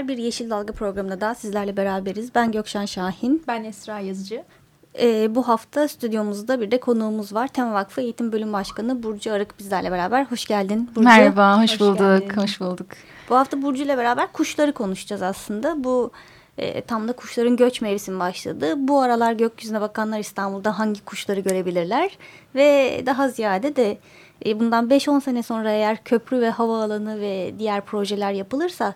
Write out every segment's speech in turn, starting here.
Merhabalar, bir Yeşil Dalga programında daha sizlerle beraberiz. Ben Gökşen Şahin. Ben Esra Yazıcı. Ee, bu hafta stüdyomuzda bir de konuğumuz var. Tema Vakfı Eğitim Bölüm Başkanı Burcu Arık bizlerle beraber. Hoş geldin Burcu. Merhaba, hoş, hoş bulduk. Geldin. Hoş bulduk. Bu hafta Burcu ile beraber kuşları konuşacağız aslında. Bu e, tam da kuşların göç mevsimi başladı. Bu aralar gökyüzüne bakanlar İstanbul'da hangi kuşları görebilirler? Ve daha ziyade de e, bundan 5-10 sene sonra eğer köprü ve havaalanı ve diğer projeler yapılırsa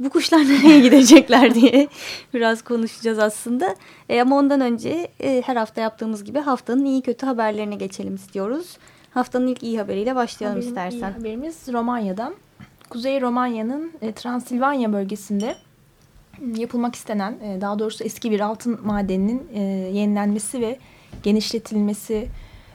bu kuşlar nereye gidecekler diye biraz konuşacağız aslında. E, ama ondan önce e, her hafta yaptığımız gibi haftanın iyi kötü haberlerine geçelim istiyoruz. Haftanın ilk iyi haberiyle başlayalım Haberin istersen. Iyi haberimiz Romanya'dan. Kuzey Romanya'nın e, Transilvanya bölgesinde yapılmak istenen, e, daha doğrusu eski bir altın madeninin e, yenilenmesi ve genişletilmesi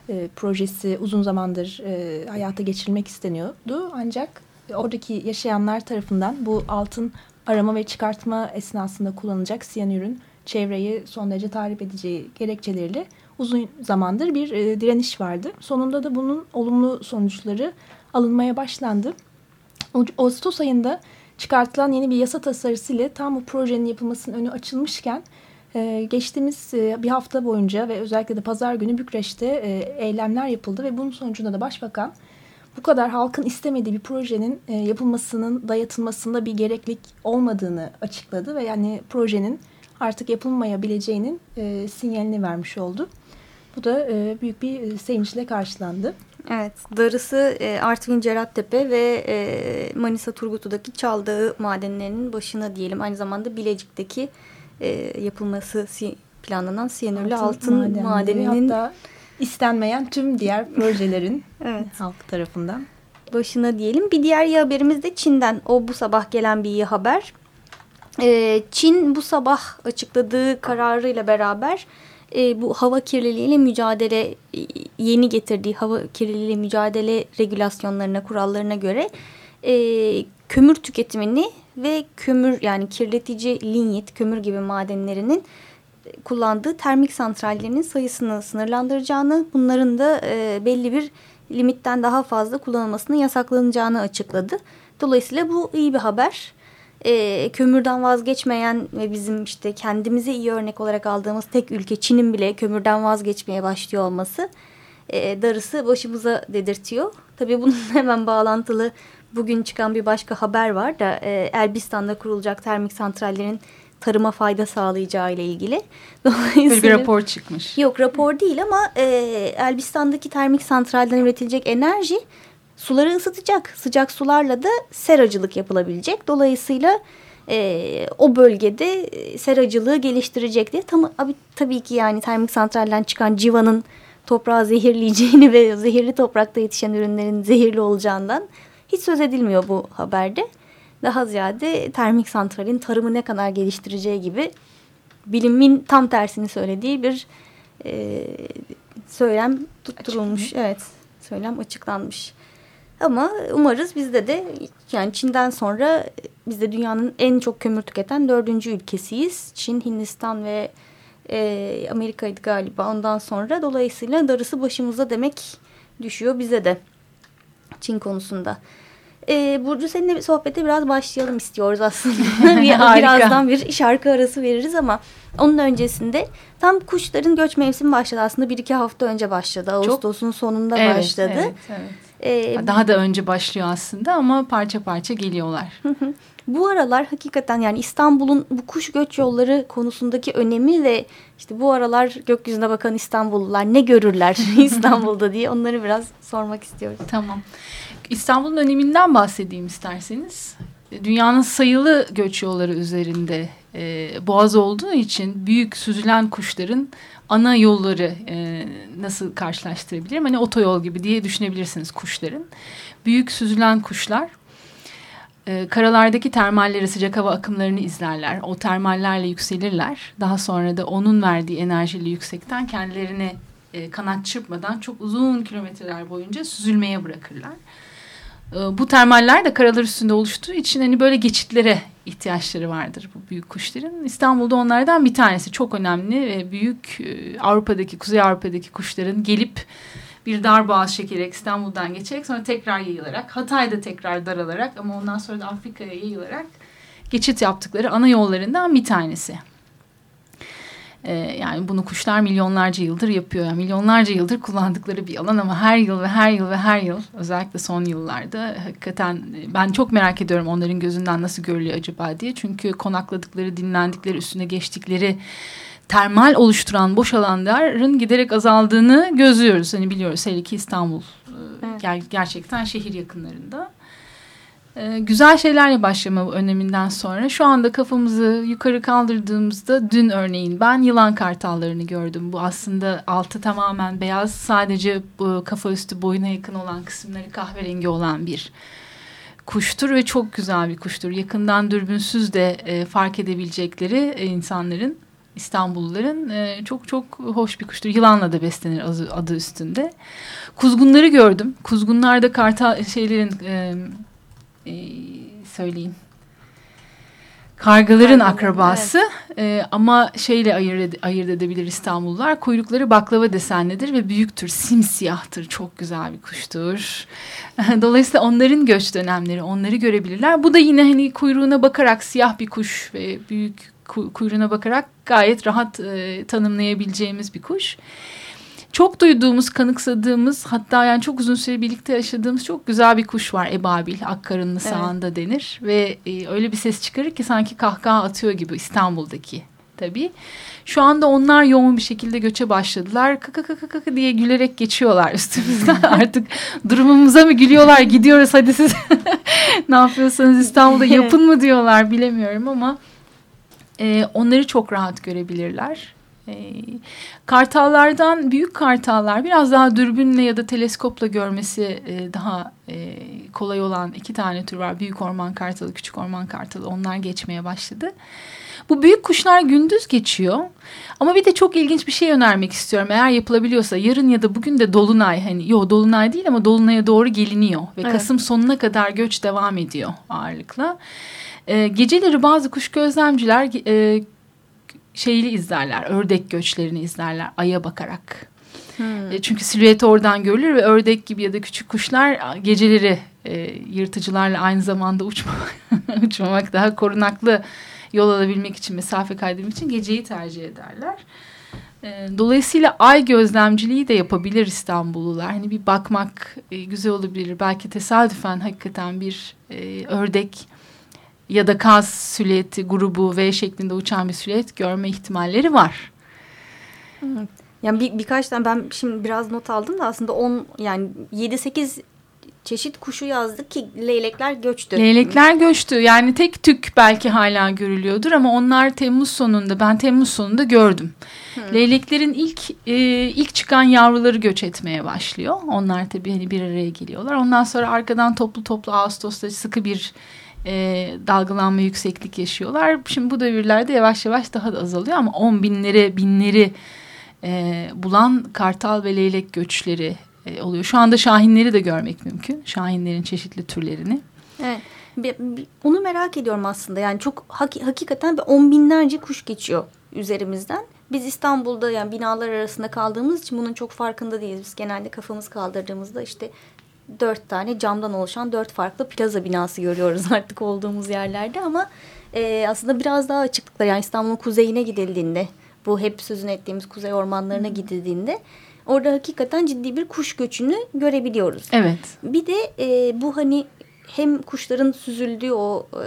e, projesi uzun zamandır e, hayata geçirilmek isteniyordu. Ancak oradaki yaşayanlar tarafından bu altın arama ve çıkartma esnasında kullanılacak siyanürün çevreyi son derece tahrip edeceği gerekçeleriyle uzun zamandır bir e, direniş vardı. Sonunda da bunun olumlu sonuçları alınmaya başlandı. Ağustos ayında çıkartılan yeni bir yasa tasarısı ile tam bu projenin yapılmasının önü açılmışken e, geçtiğimiz e, bir hafta boyunca ve özellikle de pazar günü Bükreş'te eylemler yapıldı ve bunun sonucunda da başbakan bu kadar halkın istemediği bir projenin e, yapılmasının dayatılmasında bir gereklilik olmadığını açıkladı ve yani projenin artık yapılmayabileceğinin e, sinyalini vermiş oldu. Bu da e, büyük bir e, sevinçle karşılandı. Evet, darısı e, Artvin Cerattepe ve e, Manisa Turgutlu'daki Çaldağı madenlerinin başına diyelim. Aynı zamanda Bilecik'teki e, yapılması planlanan siyanürlü altın, altın madeninin... Hatta istenmeyen tüm diğer projelerin evet. halk tarafından. Başına diyelim. Bir diğer iyi haberimiz de Çin'den. O bu sabah gelen bir iyi haber. Ee, Çin bu sabah açıkladığı kararıyla beraber e, bu hava kirliliğiyle mücadele yeni getirdiği hava kirliliğiyle mücadele regülasyonlarına, kurallarına göre e, kömür tüketimini ve kömür yani kirletici linyit, kömür gibi madenlerinin kullandığı termik santrallerinin sayısını sınırlandıracağını, bunların da e, belli bir limitten daha fazla kullanılmasının yasaklanacağını açıkladı. Dolayısıyla bu iyi bir haber. E, kömürden vazgeçmeyen ve bizim işte kendimize iyi örnek olarak aldığımız tek ülke Çin'in bile kömürden vazgeçmeye başlıyor olması e, darısı başımıza dedirtiyor. Tabii bunun hemen bağlantılı bugün çıkan bir başka haber var da e, Elbistan'da kurulacak termik santrallerin tarıma fayda sağlayacağı ile ilgili. Dolayısıyla, Böyle bir rapor çıkmış. Yok rapor değil ama e, Elbistan'daki termik santralden üretilecek enerji suları ısıtacak. Sıcak sularla da seracılık yapılabilecek. Dolayısıyla e, o bölgede seracılığı geliştirecek diye. Tam, abi, tabii ki yani termik santralden çıkan civanın toprağı zehirleyeceğini ve zehirli toprakta yetişen ürünlerin zehirli olacağından hiç söz edilmiyor bu haberde daha ziyade termik santralin tarımı ne kadar geliştireceği gibi bilimin tam tersini söylediği bir e, söylem tutturulmuş. Açıklanmış. Evet söylem açıklanmış. Ama umarız bizde de yani Çin'den sonra biz de dünyanın en çok kömür tüketen dördüncü ülkesiyiz. Çin, Hindistan ve e, Amerika'ydı galiba ondan sonra. Dolayısıyla darısı başımıza demek düşüyor bize de Çin konusunda. E, Burcu seninle sohbete biraz başlayalım istiyoruz aslında. Birazdan bir şarkı arası veririz ama onun öncesinde tam kuşların göç mevsimi başladı aslında bir iki hafta önce başladı. Ağustos'un sonunda evet, başladı. Evet, evet. Ee, Daha da önce başlıyor aslında ama parça parça geliyorlar. Bu aralar hakikaten yani İstanbul'un bu kuş göç yolları konusundaki önemi ve işte bu aralar gökyüzüne bakan İstanbullular ne görürler İstanbul'da diye onları biraz sormak istiyorum. Tamam. İstanbul'un öneminden bahsedeyim isterseniz. Dünyanın sayılı göç yolları üzerinde e, boğaz olduğu için büyük süzülen kuşların ana yolları e, nasıl karşılaştırabilirim? Hani otoyol gibi diye düşünebilirsiniz kuşların. Büyük süzülen kuşlar e, karalardaki termalleri sıcak hava akımlarını izlerler. O termallerle yükselirler. Daha sonra da onun verdiği enerjiyle yüksekten kendilerini e, kanat çırpmadan çok uzun kilometreler boyunca süzülmeye bırakırlar. E, bu termaller de karalar üstünde oluştuğu için hani böyle geçitlere ihtiyaçları vardır bu büyük kuşların. İstanbul'da onlardan bir tanesi çok önemli ve büyük e, Avrupa'daki, Kuzey Avrupa'daki kuşların gelip bir dar boğaz çekerek İstanbul'dan geçerek sonra tekrar yayılarak Hatay'da tekrar daralarak ama ondan sonra da Afrika'ya yayılarak geçit yaptıkları ana yollarından bir tanesi. Ee, yani bunu kuşlar milyonlarca yıldır yapıyor. Yani milyonlarca yıldır kullandıkları bir alan ama her yıl ve her yıl ve her yıl özellikle son yıllarda hakikaten e, ben çok merak ediyorum onların gözünden nasıl görülüyor acaba diye. Çünkü konakladıkları, dinlendikleri, üstüne geçtikleri termal oluşturan boş alanların giderek azaldığını gözlüyoruz. Hani biliyoruz hele ki İstanbul e, evet. ger gerçekten şehir yakınlarında. Ee, güzel şeylerle başlama öneminden sonra şu anda kafamızı yukarı kaldırdığımızda dün örneğin ben yılan kartallarını gördüm. Bu aslında altı tamamen beyaz sadece bu kafa üstü boyuna yakın olan kısımları kahverengi olan bir kuştur ve çok güzel bir kuştur. Yakından dürbünsüz de e, fark edebilecekleri e, insanların İstanbulluların e, çok çok hoş bir kuştur. Yılanla da beslenir adı, üstünde. Kuzgunları gördüm. Kuzgunlar kartal şeylerin e, e, söyleyeyim. Kargaların Kargalı, akrabası evet. e, ama şeyle ayırt, ayırt edebilir İstanbullular. Kuyrukları baklava desenlidir ve büyüktür, simsiyahtır. Çok güzel bir kuştur. Dolayısıyla onların göç dönemleri, onları görebilirler. Bu da yine hani kuyruğuna bakarak siyah bir kuş ve büyük kuyruğuna bakarak gayet rahat e, tanımlayabileceğimiz bir kuş çok duyduğumuz, kanıksadığımız hatta yani çok uzun süre birlikte yaşadığımız çok güzel bir kuş var. Ebabil, Akkarınlı evet. sağında denir. Ve e, öyle bir ses çıkarır ki sanki kahkaha atıyor gibi İstanbul'daki tabii. Şu anda onlar yoğun bir şekilde göçe başladılar. Kaka kaka kaka diye gülerek geçiyorlar üstümüzden. Artık durumumuza mı gülüyorlar gidiyoruz hadi siz ne yapıyorsanız İstanbul'da yapın mı diyorlar bilemiyorum ama e, onları çok rahat görebilirler. E, kartallardan büyük kartallar biraz daha dürbünle ya da teleskopla görmesi e, daha e, kolay olan iki tane tür var. Büyük orman kartalı, küçük orman kartalı onlar geçmeye başladı. Bu büyük kuşlar gündüz geçiyor. Ama bir de çok ilginç bir şey önermek istiyorum. Eğer yapılabiliyorsa yarın ya da bugün de dolunay hani yo dolunay değil ama dolunaya doğru geliniyor ve evet. Kasım sonuna kadar göç devam ediyor ağırlıkla. E, geceleri bazı kuş gözlemciler e, şeyli izlerler. Ördek göçlerini izlerler aya bakarak. Hmm. E, çünkü silüeti oradan görülür ve ördek gibi ya da küçük kuşlar geceleri e, yırtıcılarla aynı zamanda uçmamak, uçmamak daha korunaklı yol alabilmek için, mesafe kaydetmek için geceyi tercih ederler. E, dolayısıyla ay gözlemciliği de yapabilir İstanbullular. Hani bir bakmak e, güzel olabilir. Belki tesadüfen hakikaten bir e, ördek ya da kaz süliyeti grubu V şeklinde uçan bir süliyet görme ihtimalleri var. Evet. Yani bir, birkaç tane ben şimdi biraz not aldım da aslında 10 yani 7-8 çeşit kuşu yazdık ki leylekler göçtü. Leylekler göçtü. Yani tek tük belki hala görülüyordur ama onlar Temmuz sonunda ben Temmuz sonunda gördüm. Hmm. Leyleklerin ilk e, ilk çıkan yavruları göç etmeye başlıyor. Onlar tabii hani bir araya geliyorlar. Ondan sonra arkadan toplu toplu Ağustos'ta sıkı bir e, dalgalanma yükseklik yaşıyorlar. Şimdi bu devirlerde yavaş yavaş daha da azalıyor ama on binleri binleri e, bulan kartal ve leylek göçleri e, oluyor. Şu anda şahinleri de görmek mümkün. Şahinlerin çeşitli türlerini. Evet. Onu merak ediyorum aslında. Yani çok hak, hakikaten on binlerce kuş geçiyor üzerimizden. Biz İstanbul'da yani binalar arasında kaldığımız için bunun çok farkında değiliz. Biz genelde kafamız kaldırdığımızda işte dört tane camdan oluşan dört farklı plaza binası görüyoruz artık olduğumuz yerlerde ama e, aslında biraz daha açıklıkla yani İstanbul'un kuzeyine gidildiğinde bu hep sözünü ettiğimiz kuzey ormanlarına gidildiğinde orada hakikaten ciddi bir kuş göçünü görebiliyoruz. Evet. Bir de e, bu hani hem kuşların süzüldüğü o e,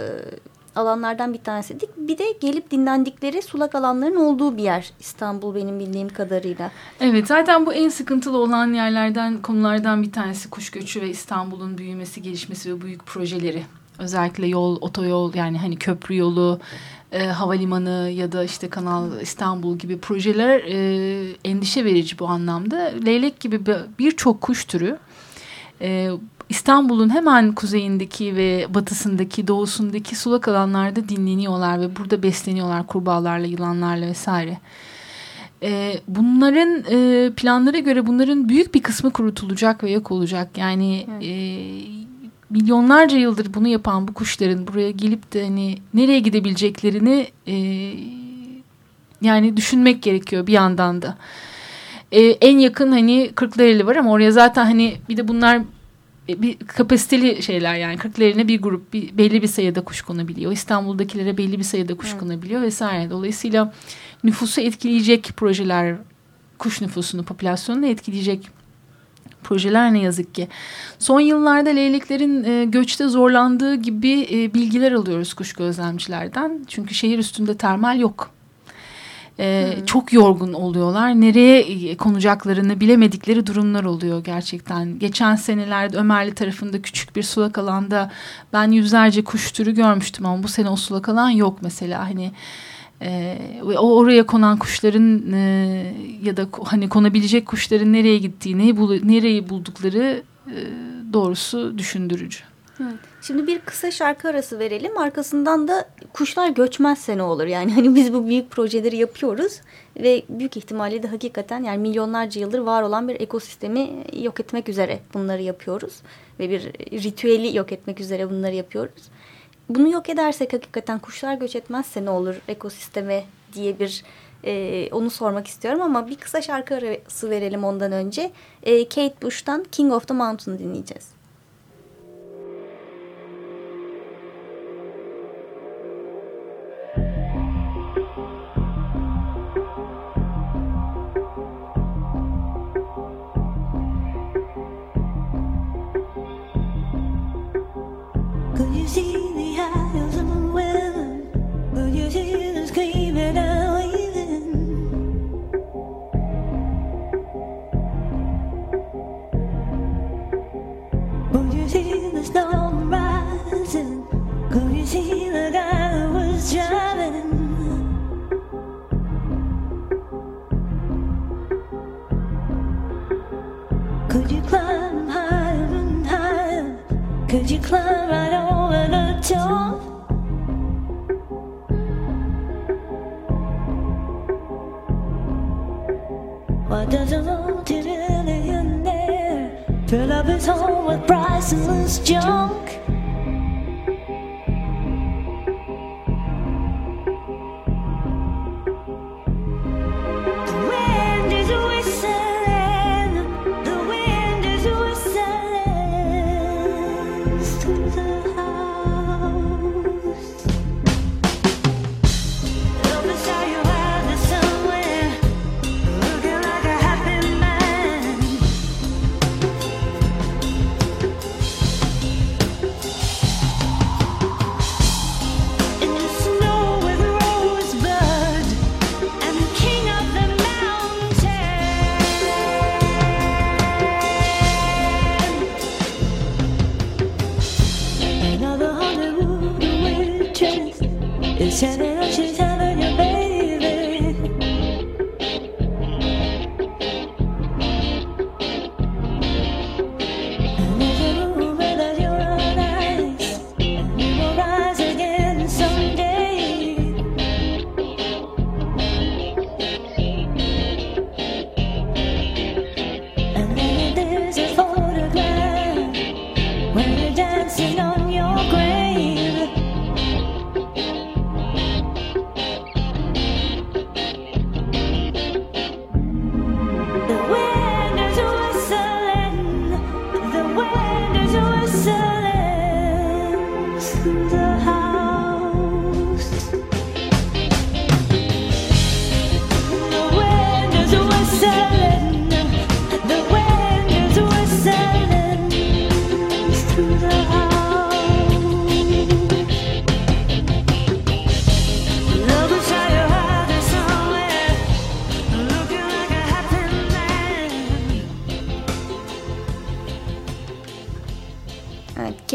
alanlardan bir tanesiydik. Bir de gelip dinlendikleri sulak alanların olduğu bir yer İstanbul benim bildiğim kadarıyla. Evet zaten bu en sıkıntılı olan yerlerden konulardan bir tanesi kuş göçü ve İstanbul'un büyümesi, gelişmesi ve büyük projeleri özellikle yol, otoyol yani hani köprü yolu, e, havalimanı ya da işte Kanal İstanbul gibi projeler e, endişe verici bu anlamda. Leylek gibi birçok kuş türü e, İstanbul'un hemen kuzeyindeki ve batısındaki, doğusundaki sulak alanlarda dinleniyorlar ve burada besleniyorlar kurbağalarla, yılanlarla vesaire. E, bunların e, planlara göre bunların büyük bir kısmı kurutulacak ve yok olacak. Yani evet. e, milyonlarca yıldır bunu yapan bu kuşların buraya gelip de hani nereye gidebileceklerini e, yani düşünmek gerekiyor bir yandan da. E, en yakın hani Kırklareli var ama oraya zaten hani bir de bunlar bir kapasiteli şeyler yani Kırklareli'ne bir grup bir, belli bir sayıda kuş konabiliyor. İstanbul'dakilere belli bir sayıda kuş evet. konabiliyor vesaire. Dolayısıyla nüfusu etkileyecek projeler kuş nüfusunu, popülasyonunu etkileyecek projeler ne yazık ki. Son yıllarda leyleklerin e, göçte zorlandığı gibi e, bilgiler alıyoruz kuş gözlemcilerden. Çünkü şehir üstünde termal yok. E, hmm. Çok yorgun oluyorlar. Nereye e, konacaklarını bilemedikleri durumlar oluyor gerçekten. Geçen senelerde Ömerli tarafında küçük bir sulak alanda ben yüzlerce kuş türü görmüştüm ama bu sene o sulak alan yok mesela. Hani e, o oraya konan kuşların e, ya da hani konabilecek kuşların nereye gittiği, neyi bul nereyi buldukları e, doğrusu düşündürücü. Şimdi bir kısa şarkı arası verelim. Arkasından da kuşlar göçmezse ne olur? Yani hani biz bu büyük projeleri yapıyoruz ve büyük ihtimalle de hakikaten yani milyonlarca yıldır var olan bir ekosistemi yok etmek üzere bunları yapıyoruz ve bir ritüeli yok etmek üzere bunları yapıyoruz bunu yok edersek hakikaten kuşlar göç etmezse ne olur ekosisteme diye bir e, onu sormak istiyorum ama bir kısa şarkı arası verelim ondan önce. E, Kate Bush'tan King of the Mountain dinleyeceğiz. tears clean.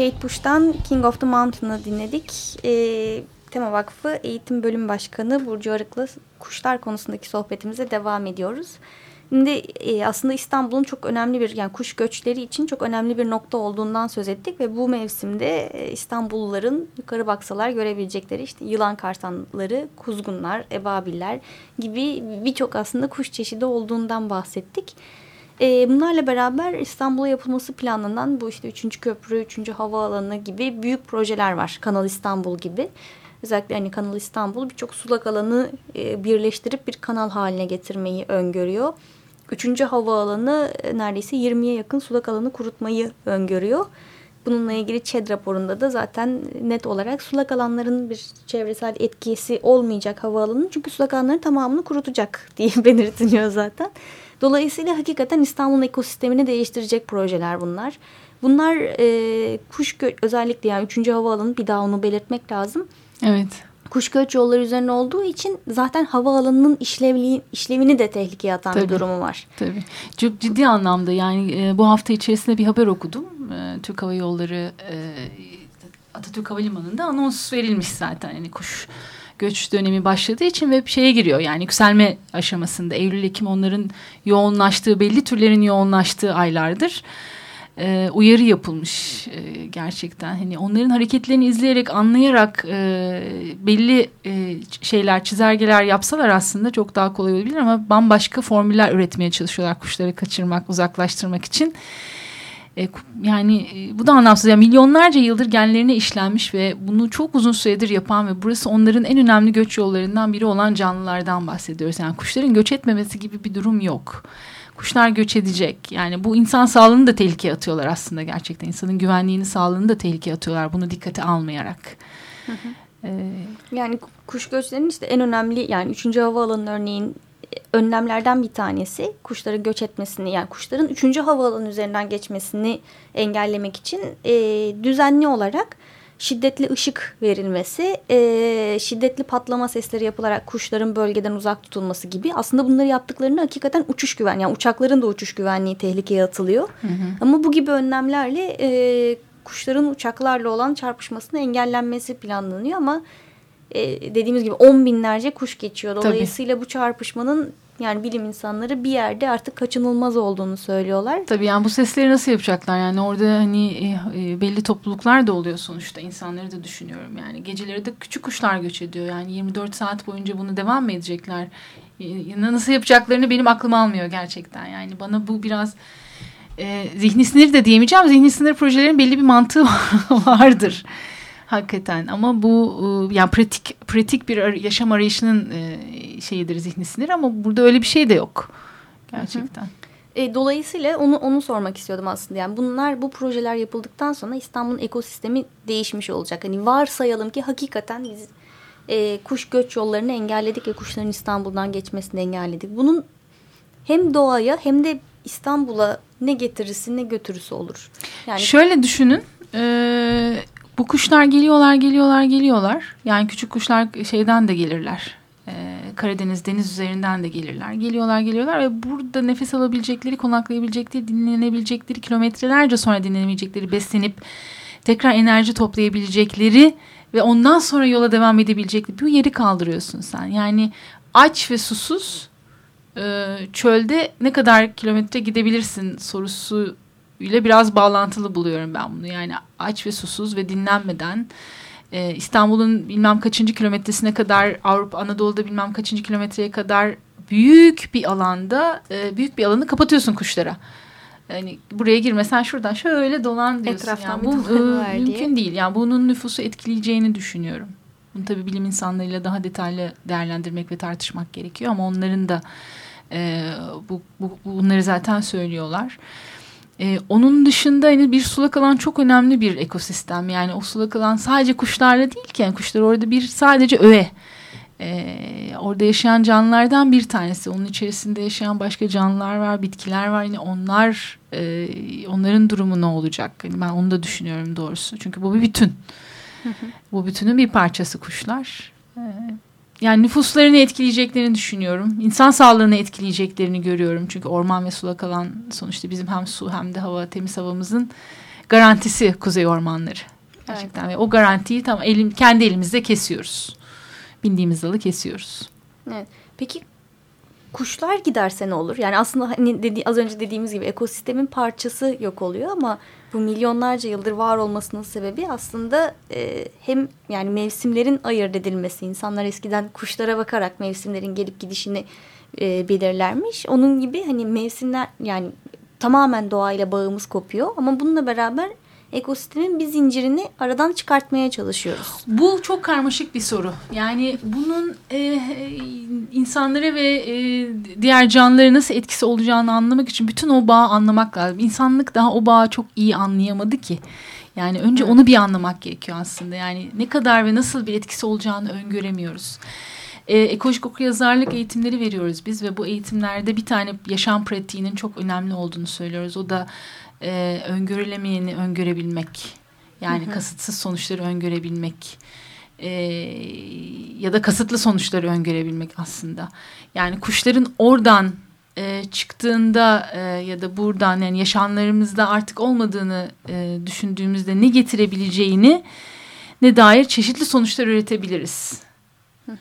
Kate Bush'tan King of the Mountain'ı dinledik. E, Tema Vakfı Eğitim Bölüm Başkanı Burcu Arık'la kuşlar konusundaki sohbetimize devam ediyoruz. Şimdi e, aslında İstanbul'un çok önemli bir yani kuş göçleri için çok önemli bir nokta olduğundan söz ettik ve bu mevsimde e, İstanbulluların yukarı baksalar görebilecekleri işte yılan kartanları, kuzgunlar, ebabiller gibi birçok aslında kuş çeşidi olduğundan bahsettik. E, bunlarla beraber İstanbul'a yapılması planlanan bu işte 3. köprü, 3. havaalanı gibi büyük projeler var. Kanal İstanbul gibi. Özellikle hani Kanal İstanbul birçok sulak alanı e, birleştirip bir kanal haline getirmeyi öngörüyor. Üçüncü havaalanı e, neredeyse 20'ye yakın sulak alanı kurutmayı öngörüyor. Bununla ilgili ÇED raporunda da zaten net olarak sulak alanların bir çevresel etkisi olmayacak havaalanı. Çünkü sulak alanların tamamını kurutacak diye belirtiliyor zaten. Dolayısıyla hakikaten İstanbul'un ekosistemini değiştirecek projeler bunlar. Bunlar e, kuş özellikle yani 3. havaalanı bir daha onu belirtmek lazım. Evet kuş göç yolları üzerine olduğu için zaten havaalanının işlevli, işlevini de tehlikeye atan tabii, bir durumu var. Tabii. Çok ciddi anlamda yani e, bu hafta içerisinde bir haber okudum. E, Türk Hava Yolları e, Atatürk Havalimanı'nda anons verilmiş zaten. Yani kuş göç dönemi başladığı için ve şeye giriyor yani yükselme aşamasında. Eylül-Ekim onların yoğunlaştığı belli türlerin yoğunlaştığı aylardır e, uyarı yapılmış e, gerçekten. Hani onların hareketlerini izleyerek, anlayarak e, belli e, şeyler, çizelgeler yapsalar aslında çok daha kolay olabilir ama bambaşka formüller üretmeye çalışıyorlar kuşları kaçırmak, uzaklaştırmak için. E, yani e, bu da anlamsız. Yani milyonlarca yıldır genlerine işlenmiş ve bunu çok uzun süredir yapan ve burası onların en önemli göç yollarından biri olan canlılardan bahsediyoruz. Yani kuşların göç etmemesi gibi bir durum yok kuşlar göç edecek. Yani bu insan sağlığını da tehlikeye atıyorlar aslında gerçekten. İnsanın güvenliğini, sağlığını da tehlikeye atıyorlar bunu dikkate almayarak. Hı hı. Ee, yani kuş göçlerinin işte en önemli yani 3. havaalanı örneğin önlemlerden bir tanesi kuşların göç etmesini yani kuşların 3. havaalanı üzerinden geçmesini engellemek için e, düzenli olarak şiddetli ışık verilmesi, e, şiddetli patlama sesleri yapılarak kuşların bölgeden uzak tutulması gibi. Aslında bunları yaptıklarında hakikaten uçuş güven, yani uçakların da uçuş güvenliği tehlikeye atılıyor. Hı hı. Ama bu gibi önlemlerle e, kuşların uçaklarla olan çarpışmasını engellenmesi planlanıyor ama e, dediğimiz gibi on binlerce kuş geçiyor. Dolayısıyla Tabii. bu çarpışmanın yani bilim insanları bir yerde artık kaçınılmaz olduğunu söylüyorlar. Tabii yani bu sesleri nasıl yapacaklar? Yani orada hani e, e, belli topluluklar da oluyor sonuçta. insanları da düşünüyorum. Yani geceleri de küçük kuşlar göç ediyor. Yani 24 saat boyunca bunu devam mı edecekler? E, nasıl yapacaklarını benim aklım almıyor gerçekten. Yani bana bu biraz e, zihni sinir de diyemeyeceğim. Zihni sinir projelerin belli bir mantığı vardır. Hakikaten ama bu e, yani pratik pratik bir yaşam arayışının e, şeyidir zihni sinir ama burada öyle bir şey de yok gerçekten. Hı hı. E, dolayısıyla onu onu sormak istiyordum aslında. Yani bunlar bu projeler yapıldıktan sonra İstanbul'un ekosistemi değişmiş olacak. Hani varsayalım ki hakikaten biz e, kuş göç yollarını engelledik ve kuşların İstanbul'dan geçmesini engelledik. Bunun hem doğaya hem de İstanbul'a ne getirisi ne götürüsü olur. Yani şöyle düşünün. E, bu kuşlar geliyorlar, geliyorlar, geliyorlar. Yani küçük kuşlar şeyden de gelirler. Ee, Karadeniz deniz üzerinden de gelirler. Geliyorlar, geliyorlar ve burada nefes alabilecekleri, konaklayabilecekleri, dinlenebilecekleri, kilometrelerce sonra dinlenebilecekleri, beslenip tekrar enerji toplayabilecekleri ve ondan sonra yola devam edebilecekleri bir yeri kaldırıyorsun sen. Yani aç ve susuz e, çölde ne kadar kilometre gidebilirsin sorusu ile biraz bağlantılı buluyorum ben bunu. Yani aç ve susuz ve dinlenmeden e, İstanbul'un bilmem kaçıncı kilometresine kadar Avrupa Anadolu'da bilmem kaçıncı kilometreye kadar büyük bir alanda e, büyük bir alanı kapatıyorsun kuşlara. Yani buraya girmesen şuradan şöyle dolan diyorsun. Etraftan yani bu e, mümkün değil. Yani bunun nüfusu etkileyeceğini düşünüyorum. Bunu tabii bilim insanlarıyla daha detaylı değerlendirmek ve tartışmak gerekiyor ama onların da e, bu, bu bunları zaten söylüyorlar. Ee, onun dışında hani bir sulak alan çok önemli bir ekosistem. Yani o sulak alan sadece kuşlarla değil ki. Yani kuşlar orada bir sadece öğe. Ee, orada yaşayan canlılardan bir tanesi. Onun içerisinde yaşayan başka canlılar var, bitkiler var. Yani onlar e, onların durumu ne olacak? Yani ben onu da düşünüyorum doğrusu. Çünkü bu bir bütün. bu bütünün bir parçası kuşlar. Ee, yani nüfuslarını etkileyeceklerini düşünüyorum. İnsan sağlığını etkileyeceklerini görüyorum. Çünkü orman ve sulak alan sonuçta bizim hem su hem de hava, temiz havamızın garantisi kuzey ormanları. Gerçekten ve o garantiyi tam elim, kendi elimizde kesiyoruz. Bindiğimiz dalı kesiyoruz. Evet. Peki kuşlar giderse ne olur? Yani aslında hani dedi, az önce dediğimiz gibi ekosistemin parçası yok oluyor ama bu milyonlarca yıldır var olmasının sebebi aslında e, hem yani mevsimlerin ayırt edilmesi. İnsanlar eskiden kuşlara bakarak mevsimlerin gelip gidişini e, belirlermiş. Onun gibi hani mevsimler yani tamamen doğayla bağımız kopuyor ama bununla beraber ekosistemin bir zincirini aradan çıkartmaya çalışıyoruz. Bu çok karmaşık bir soru. Yani bunun e, insanlara ve e, diğer canlılara nasıl etkisi olacağını anlamak için bütün o bağı anlamak lazım. İnsanlık daha o bağı çok iyi anlayamadı ki. Yani önce onu bir anlamak gerekiyor aslında. Yani ne kadar ve nasıl bir etkisi olacağını öngöremiyoruz. E, ekolojik okuryazarlık eğitimleri veriyoruz biz ve bu eğitimlerde bir tane yaşam pratiğinin çok önemli olduğunu söylüyoruz. O da e, öngörülemeyeni öngörebilmek. Yani hı hı. kasıtsız sonuçları öngörebilmek. E, ya da kasıtlı sonuçları öngörebilmek aslında. Yani kuşların oradan e, çıktığında e, ya da buradan yani yaşamlarımızda artık olmadığını e, düşündüğümüzde ne getirebileceğini ne dair çeşitli sonuçlar üretebiliriz.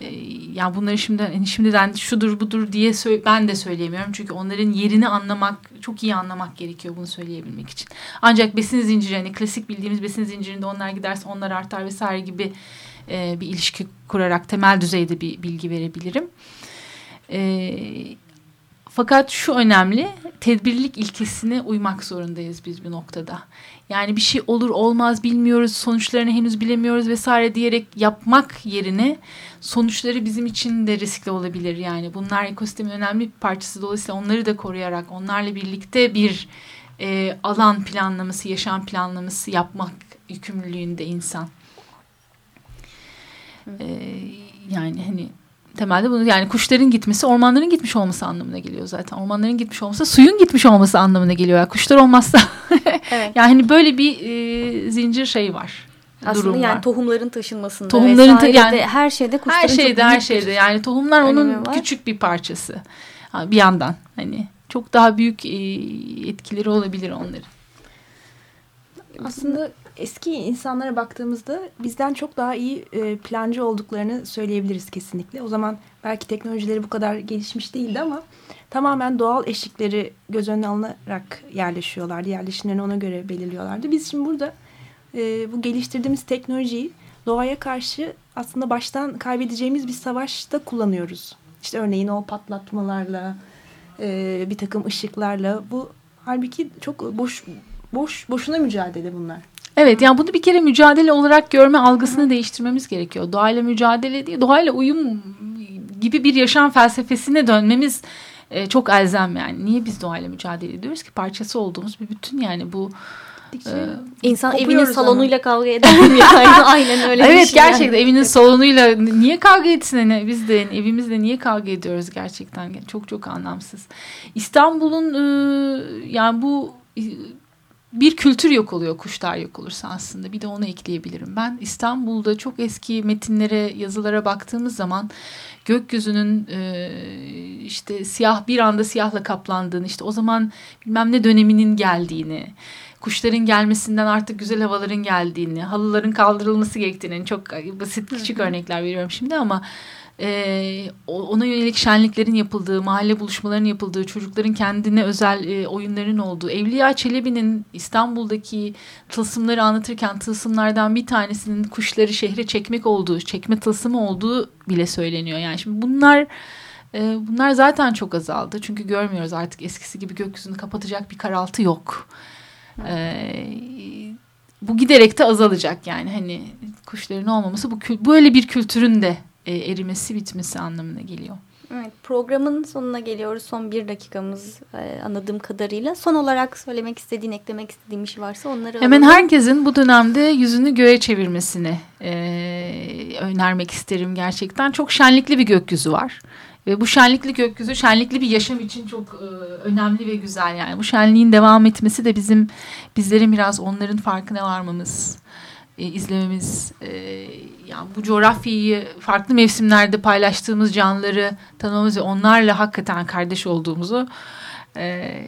Ee, yani bunları şimdi hani şimdiden şudur budur diye ben de söyleyemiyorum. Çünkü onların yerini anlamak, çok iyi anlamak gerekiyor bunu söyleyebilmek için. Ancak besin zinciri hani klasik bildiğimiz besin zincirinde onlar giderse onlar artar vesaire gibi e, bir ilişki kurarak temel düzeyde bir bilgi verebilirim. E, fakat şu önemli, tedbirlik ilkesine uymak zorundayız biz bir noktada. Yani bir şey olur olmaz bilmiyoruz, sonuçlarını henüz bilemiyoruz vesaire diyerek yapmak yerine sonuçları bizim için de riskli olabilir. Yani bunlar ekosistemin önemli bir parçası dolayısıyla onları da koruyarak onlarla birlikte bir e, alan planlaması, yaşam planlaması yapmak yükümlülüğünde insan. E, yani hani temelde bunu yani kuşların gitmesi ormanların gitmiş olması anlamına geliyor zaten. Ormanların gitmiş olması suyun gitmiş olması anlamına geliyor. Yani kuşlar olmazsa evet. yani hani böyle bir e, zincir şey var. Aslında durum yani var. tohumların taşınmasında tohumların ta yani her şeyde kuşların her şeyde her şeyde yani tohumlar onun var. küçük bir parçası. Bir yandan hani çok daha büyük e, etkileri olabilir onların. Aslında eski insanlara baktığımızda bizden çok daha iyi e, plancı olduklarını söyleyebiliriz kesinlikle. O zaman belki teknolojileri bu kadar gelişmiş değildi ama tamamen doğal eşikleri göz önüne alınarak yerleşiyorlardı. Yerleşimlerini ona göre belirliyorlardı. Biz şimdi burada e, bu geliştirdiğimiz teknolojiyi doğaya karşı aslında baştan kaybedeceğimiz bir savaşta kullanıyoruz. İşte örneğin o patlatmalarla, e, bir takım ışıklarla bu halbuki çok boş boş boşuna mücadele bunlar. Evet yani bunu bir kere mücadele olarak görme algısını Hı. değiştirmemiz gerekiyor. Doğayla mücadele değil, doğayla uyum gibi bir yaşam felsefesine dönmemiz e, çok elzem yani. Niye biz doğayla mücadele ediyoruz ki? Parçası olduğumuz bir bütün yani bu ee, İnsan evinin salonuyla ama. kavga eder mi? Yani aynen öyle Evet şey gerçekten yani. evinin salonuyla niye kavga etsin? Yani biz de yani evimizde niye kavga ediyoruz gerçekten? Çok çok anlamsız. İstanbul'un e, yani bu bir kültür yok oluyor kuşlar yok olursa aslında. Bir de onu ekleyebilirim. Ben İstanbul'da çok eski metinlere, yazılara baktığımız zaman gökyüzünün e, işte siyah bir anda siyahla kaplandığını, işte o zaman bilmem ne döneminin geldiğini, kuşların gelmesinden artık güzel havaların geldiğini, halıların kaldırılması gerektiğini çok basit küçük örnekler veriyorum şimdi ama e, ona yönelik şenliklerin yapıldığı, mahalle buluşmalarının yapıldığı, çocukların kendine özel e, oyunların olduğu, Evliya Çelebi'nin İstanbul'daki tılsımları anlatırken tılsımlardan bir tanesinin kuşları şehre çekmek olduğu, çekme tılsımı olduğu bile söyleniyor. Yani şimdi bunlar e, bunlar zaten çok azaldı. Çünkü görmüyoruz artık eskisi gibi gökyüzünü kapatacak bir karaltı yok. E, bu giderek de azalacak yani hani kuşların olmaması bu böyle bir kültürün de e, erimesi bitmesi anlamına geliyor. Evet, programın sonuna geliyoruz. Son bir dakikamız e, anladığım kadarıyla. Son olarak söylemek istediğin, eklemek istediğin bir şey varsa onları Hemen alalım. herkesin bu dönemde yüzünü göğe çevirmesini e, önermek isterim gerçekten. Çok şenlikli bir gökyüzü var. Ve bu şenlikli gökyüzü şenlikli bir yaşam için çok e, önemli ve güzel yani. Bu şenliğin devam etmesi de bizim bizlerin biraz onların farkına varmamız e, izlememiz, e, yani bu coğrafyayı farklı mevsimlerde paylaştığımız canlıları tanımamız ve onlarla hakikaten kardeş olduğumuzu e,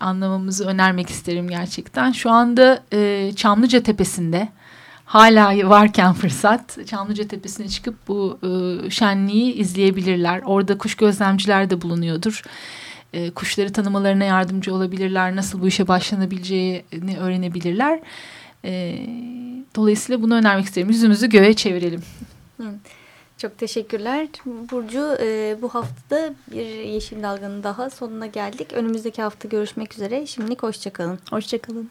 anlamamızı önermek isterim gerçekten. Şu anda e, Çamlıca Tepesi'nde hala varken fırsat Çamlıca Tepesi'ne çıkıp bu e, şenliği izleyebilirler. Orada kuş gözlemciler de bulunuyordur. E, kuşları tanımalarına yardımcı olabilirler. Nasıl bu işe başlanabileceğini öğrenebilirler. E, dolayısıyla bunu önermek isterim. Yüzümüzü göğe çevirelim. Çok teşekkürler Burcu. E, bu haftada bir Yeşil Dalga'nın daha sonuna geldik. Önümüzdeki hafta görüşmek üzere. Şimdilik hoşçakalın. Hoşçakalın.